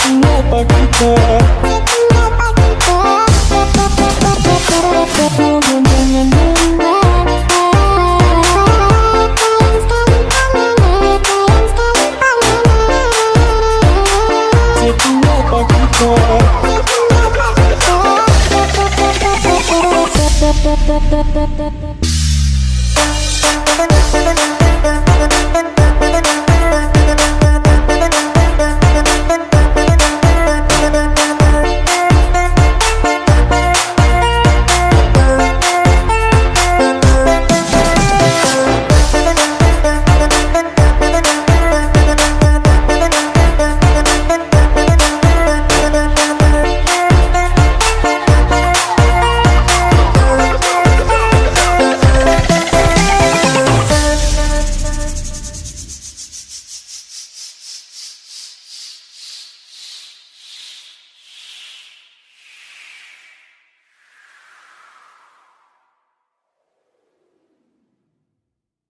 Kenapa kita Kenapa kita Kenapa kita